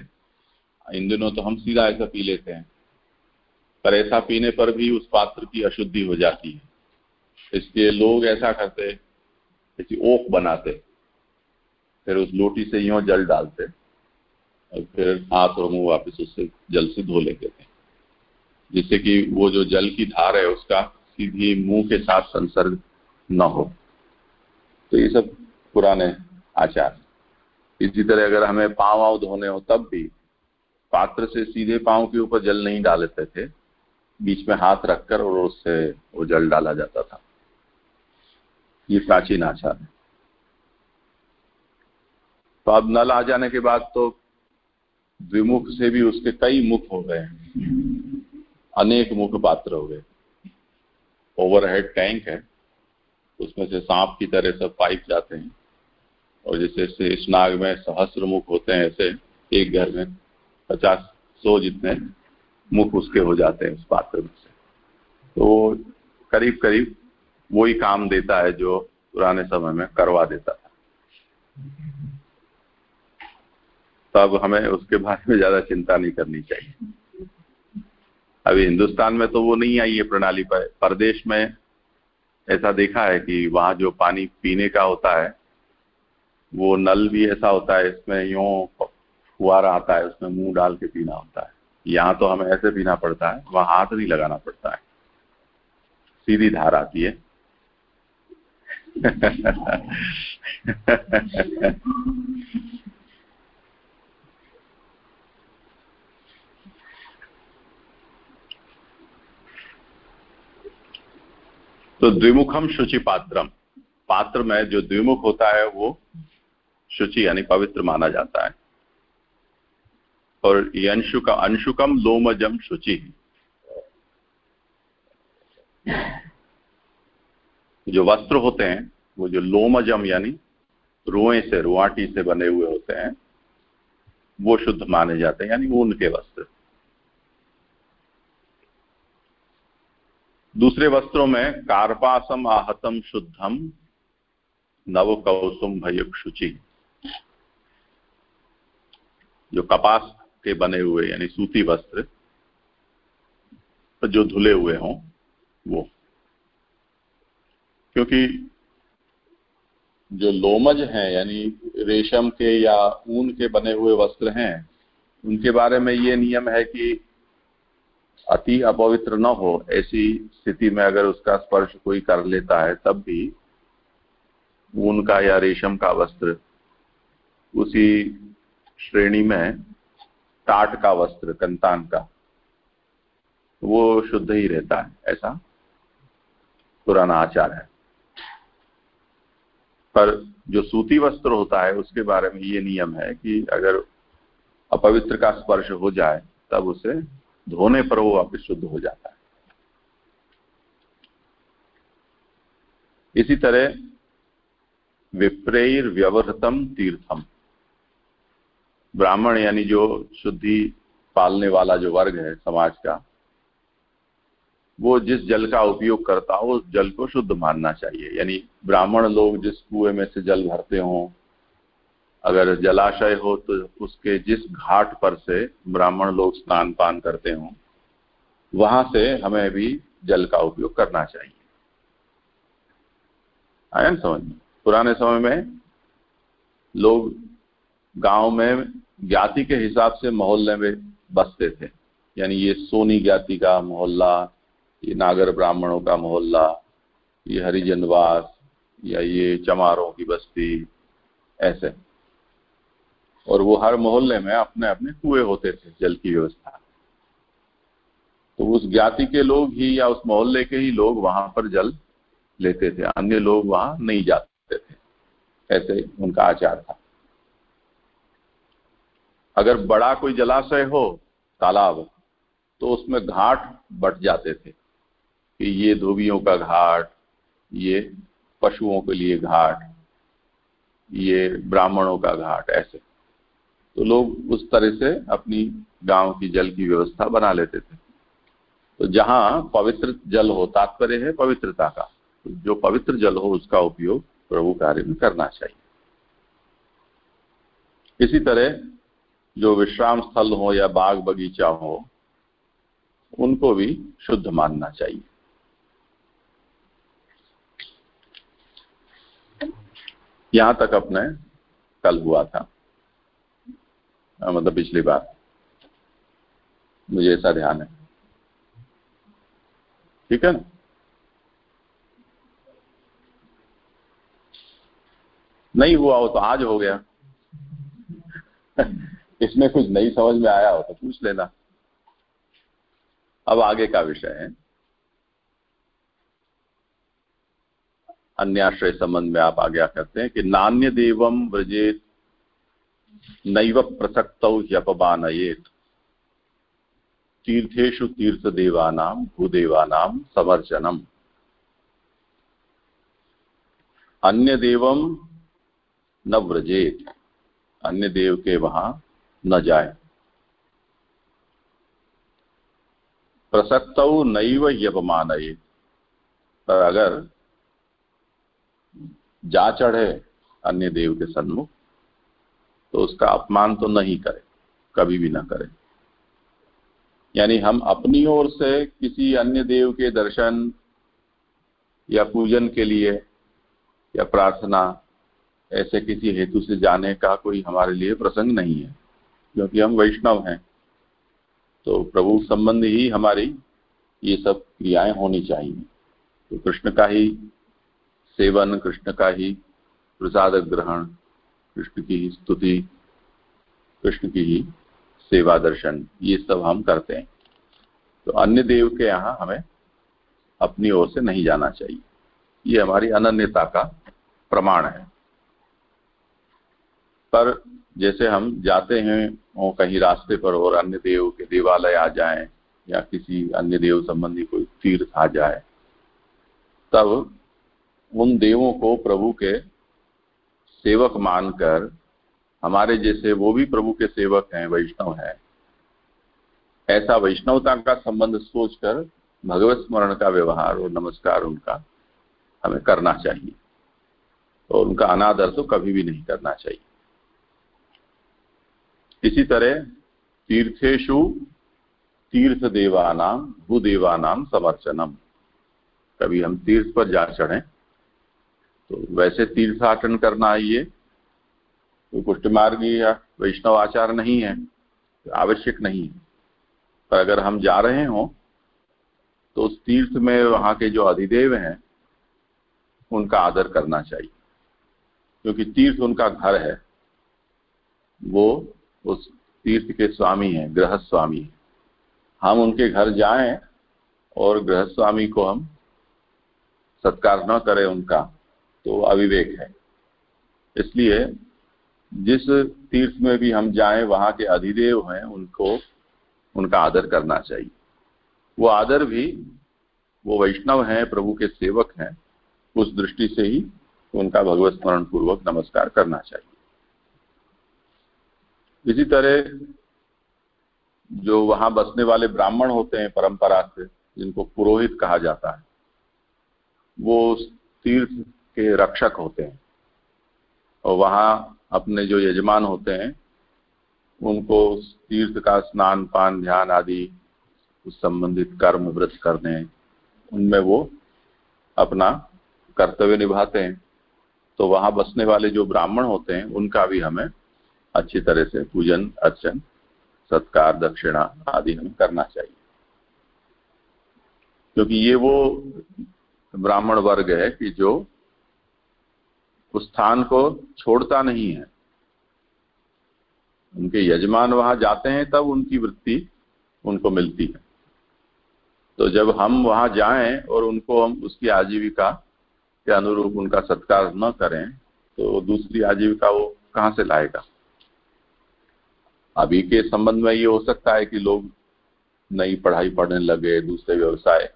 इन दिनों तो हम सीधा ऐसा पी लेते हैं, पर ऐसा पीने पर भी उस पात्र की अशुद्धि हो जाती है। इसलिए लोग ऐसा करते ऐसी ओख बनाते फिर उस लोटी से यूँ जल डालते और फिर हाथ और मुँह वापस उससे जल से धो लेते थे। जिससे कि वो जो जल की धार है, उसका सीधी मुँह के साथ संसर्ग न हो। तो ये सब पुराने आचार इसी तरह अगर हमें पाँव वाव धोने हो, तब भी पात्र से सीधे पाँव के ऊपर जल नहीं डालते थे। बीच में हाथ रखकर और उससे वो जल डाला जाता था। ये प्राचीन आचार है। तो अब नल आ जाने के बाद तो द्विमुख से भी उसके कई मुख हो गए हैं। अनेक मुख पात्र हो गए। ओवरहेड टैंक है। उसमें से सांप की तरह सब पाइप जाते हैं। और जैसे शेष नाग में सहस्र मुख होते हैं, ऐसे एक घर में पचास, सौ जितने मुख उसके हो जाते हैं उस पात्र में से। तो करीब करीब वही काम देता है जो पुराने समय में करवा देता था। तब हमें उसके बारे में ज़्यादा चिंता नहीं करनी चाहिए। अभी हिंदुस्तान में तो वो नहीं आई है प्रणाली पर प्रदेश में ऐसा देखा है कि वहाँ जो पानी पीने का होता है वो नल भी ऐसा होता है इसमें यूँ फुआरा आता है उसमें मुँह डाल के पीना होता है। यहाँ तो हमें ऐसे पीना पड़ता है वहाँ हाथ नहीं लगाना पड़ता है। सीधी धार आती है। तो द्विमुखम शुचि पात्रम। पात्र में जो द्विमुख होता है, वो शुचि यानी पवित्र माना जाता है। और ये अंशुका अंशुकम लोमजम शुचि। जो वस्त्र होते हैं, वो जो लोमजम यानी रुए से, रुआटी से बने हुए होते हैं, वो शुद्ध माने जाते हैं, यानी ऊन के वस्त्र। दूसरे वस्त्रों में कार्पासम आहतम शुद्धम नव कौसुम भयुक शुचि। जो कपास के बने हुए, यानी सूती वस्त्र, जो धुले हुए हों, वो। क्योंकि जो लोमज हैं, यानी रेशम के या ऊन के बने हुए वस्त्र हैं, उनके बारे में ये नियम है कि अति अपवित्र न हो, ऐसी स्थिति में अगर उसका स्पर्श कोई कर लेता है, तब भी ऊन का या रेशम का वस्त्र, उसी श्रेणी में टाट का वस्त्र, कंतान का, वो शुद्ध ही रहता है, ऐसा पुराना आचार है। पर जो सूती वस्त्र होता है, उसके बारे में ये नियम है कि अगर अपवित्र का स्पर्श हो जाए, तब उसे धोने पर वो वापिस शुद्ध हो जाता है। इसी तरह विप्रेर व्यवहतम तीर्थम। ब्राह्मण यानी जो शुद्धि पालने वाला जो वर्ग है समाज का, वो जिस जल का उपयोग करता हो उस जल को शुद्ध मानना चाहिए। यानी ब्राह्मण लोग जिस कुएँ में से जल भरते हों अगर जलाशय हो तो उसके जिस घाट पर से ब्राह्मण लोग स्नान पान करते हों, वहाँ से हमें भी जल का उपयोग करना चाहिए। आया समझ में? पुराने समय में लोग गाँव में ज्ञाति के हिसाब से मोहल्ले में बसते थे। यानी ये सोनी ज्ञाति का मोहल्ला, ये नागर ब्राह्मणों का मोहल्ला, ये हरिजनवास, या ये चमारों की बस्ती, ऐसे। और वो हर मोहल्ले में अपने अपने कुएँ होते थे, जल की व्यवस्था। तो उस ज्ञाति के लोग ही या उस मोहल्ले के ही लोग वहाँ पर जल लेते थे, अन्य लोग वहाँ नहीं जाते थे। ऐसे उनका आचार था। अगर बड़ा कोई जलाशय हो, तालाब तो उसमें घाट बट जाते थे कि ये धोबियों का घाट, ये पशुओं के लिए घाट, ये ब्राह्मणों का घाट, ऐसे। तो लोग उस तरह से अपनी गाँव की जल की व्यवस्था बना लेते थे। तो जहाँ पवित्र जल हो, तात्पर्य है पवित्रता का तो जो पवित्र जल हो, उसका उपयोग प्रभु कार्य में करना चाहिए। इसी तरह जो विश्राम स्थल हो या बाग बगीचा हो, उनको भी शुद्ध मानना चाहिए। यहाँ तक अपने कल हुआ था। मतलब पिछली बार। मुझे ऐसा ध्यान है। ठीक है ना? नहीं हुआ हो तो आज हो गया। इसमें कुछ नहीं समझ में आया हो तो पूछ लेना। अब आगे का विषय है। अन्याश्रय संबंध में आप आज्ञा करते हैं कि नान्य देवम व्रजेत नैव प्रसक्त ह्यपबानयेत तीर्थेषु तीर्थदेवानां, भूदेवानां समर्चनम अन्य देवम न व्रजेत। अन्य देव के वहाँ न जाए प्रसक्त नैव यपमान पर अगर जा चढ़े अन्य देव के सन्मुख तो उसका अपमान तो नहीं करे, कभी भी ना करे। यानी हम अपनी ओर से किसी अन्य देव के दर्शन या पूजन के लिए या प्रार्थना, ऐसे किसी हेतु से जाने का कोई हमारे लिए प्रसंग नहीं है, क्योंकि हम वैष्णव हैं। तो प्रभु संबंध ही हमारी ये सब क्रियाएँ होनी चाहिए। तो कृष्ण का ही सेवन, कृष्ण का ही प्रसाद ग्रहण कृष्ण की स्तुति, कृष्ण की ही सेवा दर्शन, ये सब हम करते हैं। तो अन्य देव के यहाँ हमें अपनी ओर से नहीं जाना चाहिए। ये हमारी अनन्यता का प्रमाण है। पर जैसे हम जाते हैं और कहीं रास्ते पर और अन्य देव के देवालय आ जाएँ या किसी अन्य देव संबंधी कोई तीर्थ आ जाए, तब उन देवों को प्रभु के सेवक मानकर, हमारे जैसे वो भी प्रभु के सेवक हैं, वैष्णव हैं। ऐसा वैष्णवता का संबंध सोचकर भगवत स्मरण का व्यवहार और नमस्कार उनका हमें करना चाहिए। और उनका अनादर तो कभी भी नहीं करना चाहिए। इसी तरह तीर्थेशु तीर्थ देवानाम भूदेवानाम समर्चनम। कभी हम तीर्थ पर जा चढ़े तो वैसे तीर्थाटन करना ये कोई पुष्ट मार्गी या वैष्णव आचार नहीं है, आवश्यक नहीं है। पर अगर हम जा रहे हों तो उस तीर्थ में वहाँ के जो अधिदेव हैं, उनका आदर करना चाहिए। क्योंकि तीर्थ उनका घर है, वो उस तीर्थ के स्वामी हैं गृह स्वामी हम उनके घर जाएँ और गृह स्वामी को हम सत्कार न करें उनका। तो अविवेक है। इसलिए जिस तीर्थ में भी हम जाएँ, वहाँ के अधिदेव हैं, उनको, उनका आदर करना चाहिए। वो आदर भी, वो वैष्णव हैं, प्रभु के सेवक हैं, उस दृष्टि से ही उनका भगवत स्मरण पूर्वक नमस्कार करना चाहिए। इसी तरह जो वहाँ बसने वाले ब्राह्मण होते हैं परंपरा से, जिनको पुरोहित कहा जाता है, वो तीर्थ के रक्षक होते हैं। और वहाँ अपने जो यजमान होते हैं, उनको तीर्थ का स्नान, पान, ध्यान आदि, उस संबंधित कर्म व्रत करने, उनमें वो अपना कर्तव्य निभाते हैं। तो वहाँ बसने वाले जो ब्राह्मण होते हैं, उनका भी हमें अच्छी तरह से पूजन, अर्चन, सत्कार, दक्षिणा आदि हमें करना चाहिए। क्योंकि ये वो ब्राह्मण वर्ग है कि जो उस स्थान को छोड़ता नहीं है। उनके यजमान वहाँ जाते हैं, तब उनकी वृत्ति उनको मिलती है। तो जब हम वहाँ जाएँ और उनको हम उसकी आजीविका के अनुरूप उनका सत्कार न करें तो दूसरी आजीविका वो कहाँ से लाएगा? अभी के संबंध में ये हो सकता है कि लोग नई पढ़ाई पढ़ने लगे, दूसरे व्यवसाय,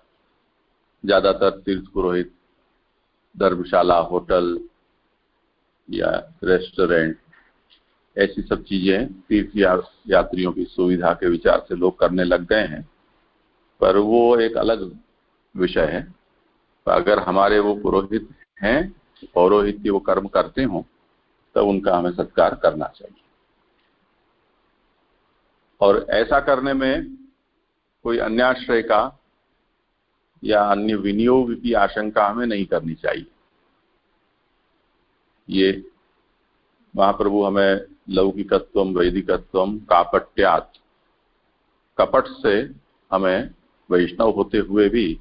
ज़्यादातर तीर्थ पुरोहित धर्मशाला, होटल या रेस्टोरेंट ऐसी सब चीज़ें तीर्थ या, यात्रियों की सुविधा के विचार से लोग करने लग गए हैं। पर वो एक अलग विषय है। अगर हमारे वो पुरोहित हैं पौरोहित्य वो कर्म करते हो तब उनका हमें सत्कार करना चाहिए। और ऐसा करने में कोई अन्याश्रय का या अन्य विनियोग की आशंका हमें नहीं करनी चाहिए। ये महाप्रभु हमें लौकिकत्व, वैदिकत्व, कापट्यात, कपट से हमें वैष्णव होते हुए भी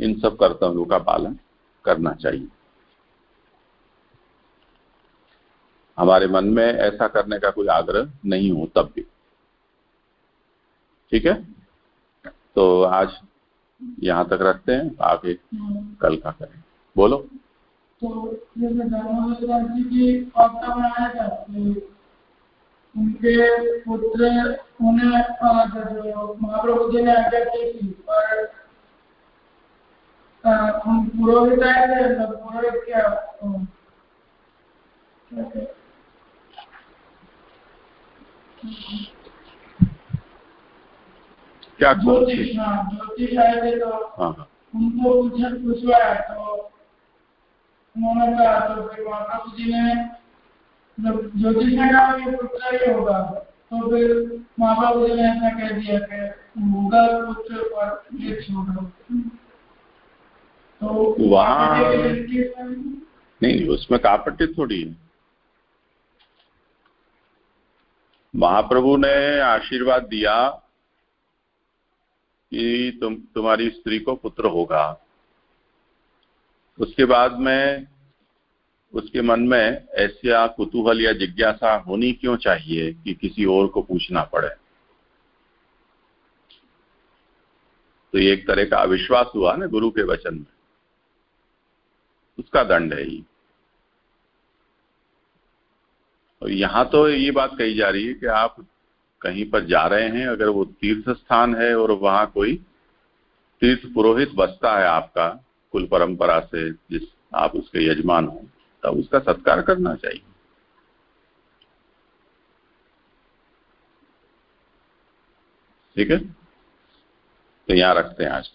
इन सब कर्तव्यों का पालन करना चाहिए। हमारे मन में ऐसा करने का कोई आग्रह नहीं हो तब भी। ठीक है? तो आज यहाँ तक रखते हैं, आगे। कल का करें बोलो। तो जैसे जी बनाया था उनके पुत्र उन्हें महाप्रभु जी ने आज्ञा की थी। पर पुरोहित आए थे मतलब पुरोहित क्या क्या ज्योतिष? हाँ ज्योतिष आए थे तो हाँ, हाँ। उनको पूछा पूछवाया तो उन्होंने कहा तो फिर महाप्रभु जी ने मतलब ज्योतिष ने कहा कि पुत्र ही होगा तो फिर महाप्रभु जी ने ऐसा कह दिया कि होगा पुत्र और वृक्ष होगा तो वहाँ नहीं, उसमें कापट्य थोड़ी है। महाप्रभु ने आशीर्वाद दिया कि तुम, तुम्हारी स्त्री को पुत्र होगा। उसके बाद में, उसके मन में ऐसा कुतूहल या जिज्ञासा होनी क्यों चाहिए कि किसी और को पूछना पड़े? तो ये एक तरह का अविश्वास हुआ ना गुरु के वचन में। उसका दंड है ये। और यहाँ तो ये बात कही जा रही है कि आप कहीं पर जा रहे हैं, अगर वो तीर्थ स्थान है और वहाँ कोई तीर्थ पुरोहित बसता है आपका कुल परंपरा से जिस आप उसके यजमान हो, तब उसका सत्कार करना चाहिए। ठीक है? तो यहाँ रखते हैं आज।